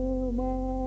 my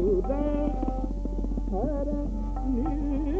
Hare Hare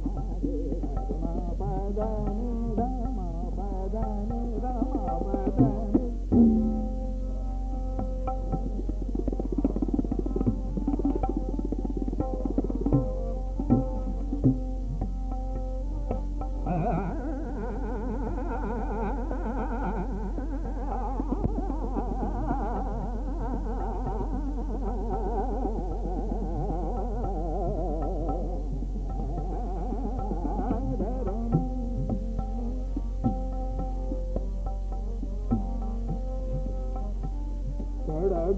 ma pa da ni da ma pa da ni da ma pa da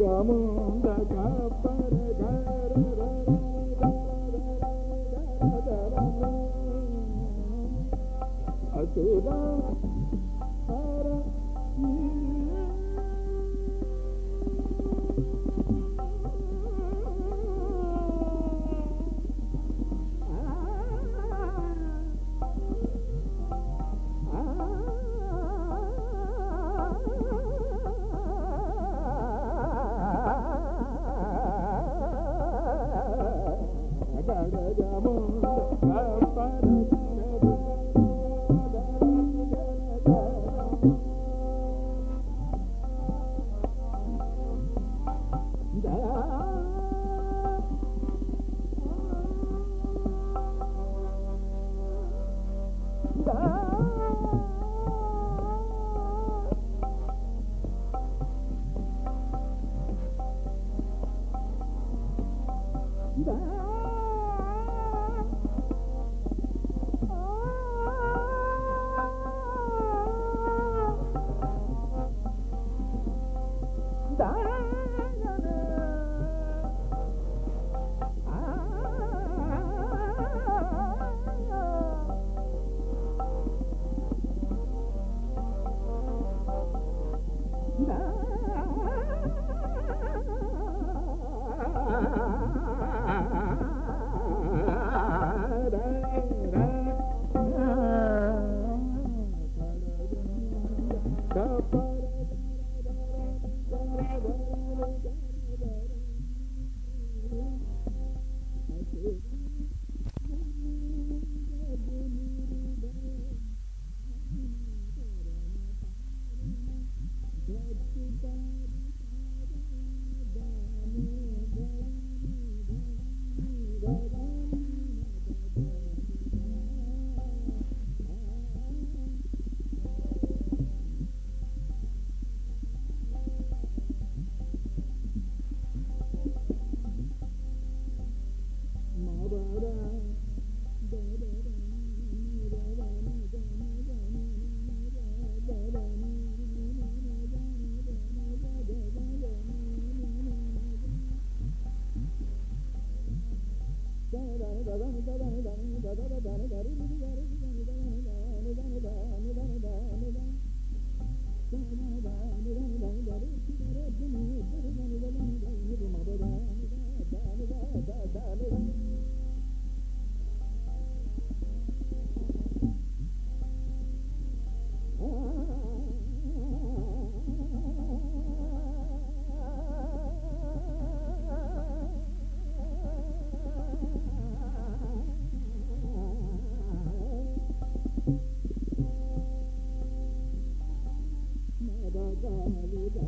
Thank you. గాలిదా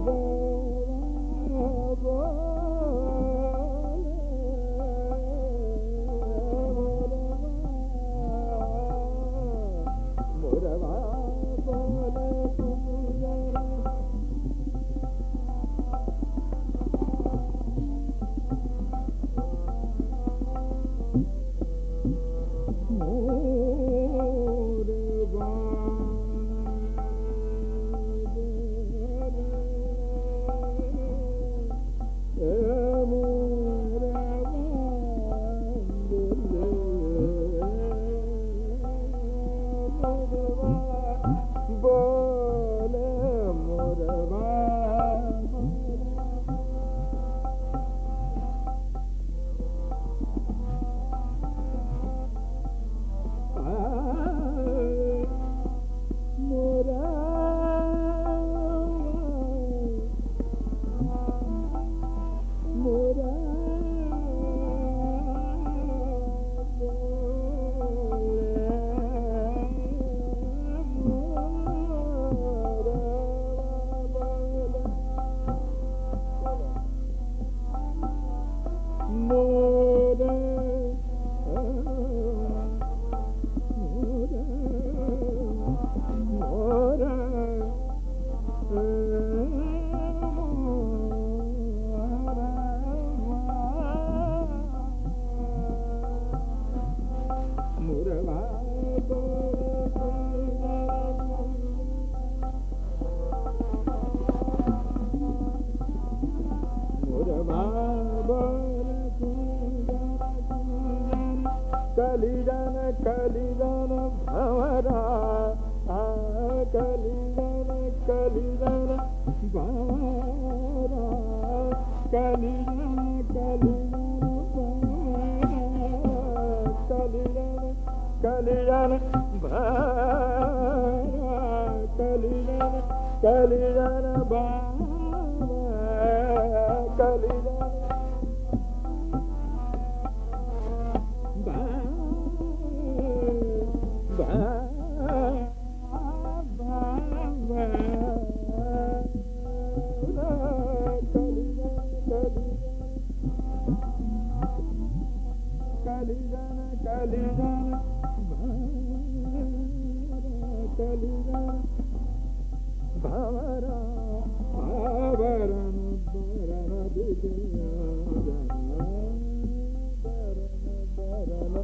even కలిగన కలిగన కలిగన భవర ఆవరణ భరణ భరణ భరణ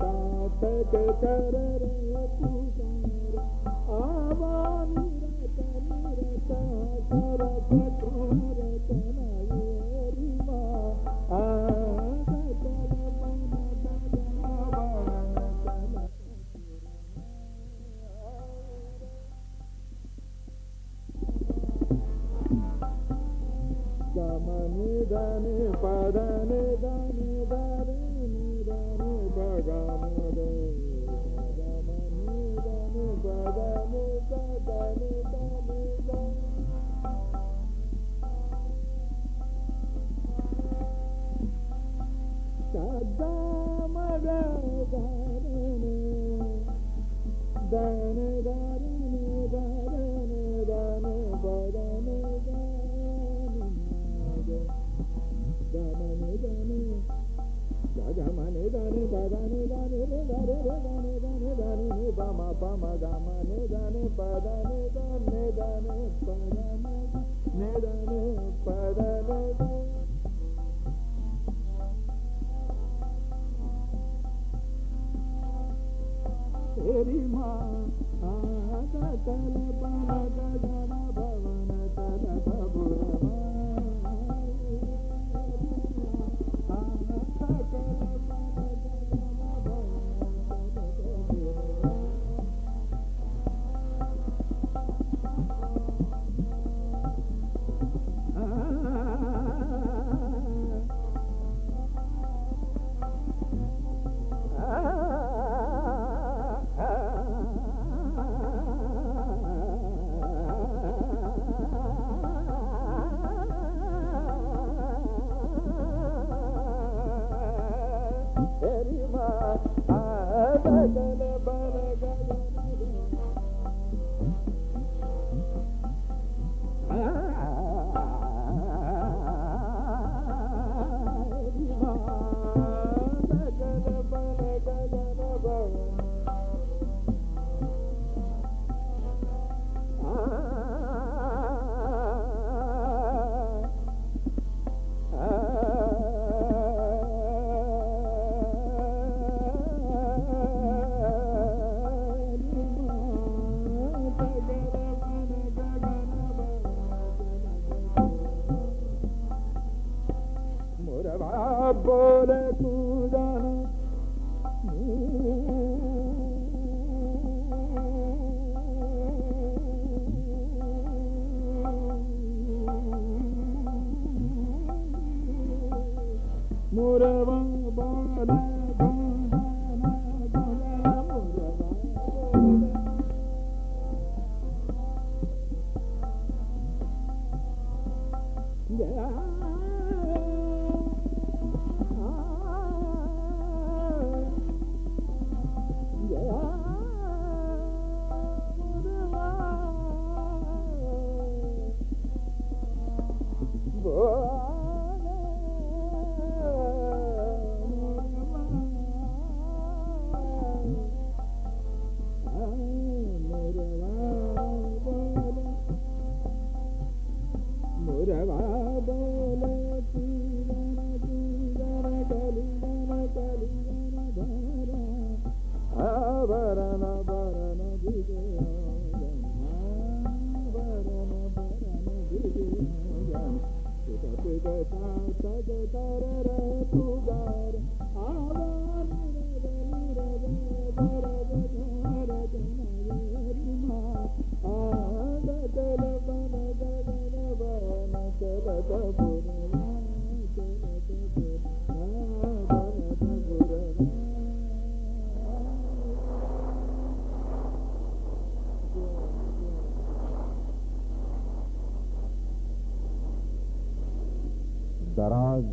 తాతక కర పూజ ఆవాని ಗಮನಿ ಗನಿ ಪದನಿ ಗನಿ ದರೆ ನಿ ದರೆ ಬಗ Yeah.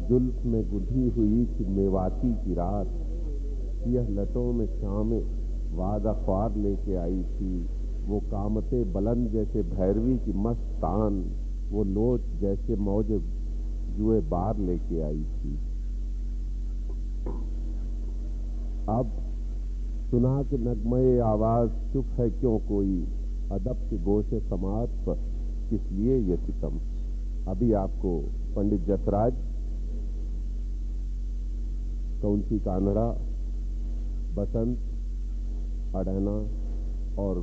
जुल्फ में गुधी हुई थी मेवाती की रात। यह लटों में शाम वादा ख्वार लेके आई थी। वो कामते बुलंद जैसे भैरवी की मस्त तान, वो लोच जैसे मौज जुए बार लेके आई थी। अब सुना के नगमय आवाज़, चुप है क्यों कोई? अदब के गोशे समाज पर किस लिए ये सितम अभी आपको पंडित जसराज कौंसी कानड़ा बसंत, अडहना और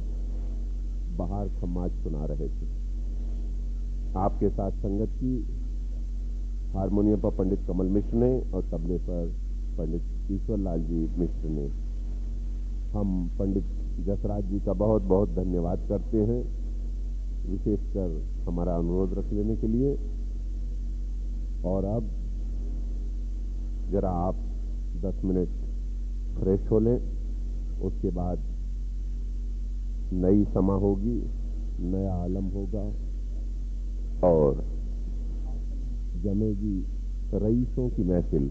बाहर खम्माज सुना रहे थे। आपके साथ संगत की हारमोनियम पर पंडित कमल मिश्र ने और तबले पर पंडित ईश्वरलाल जी मिश्र ने। हम पंडित जसराज जी का बहुत बहुत धन्यवाद करते हैं, विशेषकर हमारा अनुरोध रख लेने के लिए। और अब जरा आप 10 मिनट फ्रेश हो लें, उसके बाद नई समा होगी, नया आलम होगा और जमेगी रईसों की महफिल।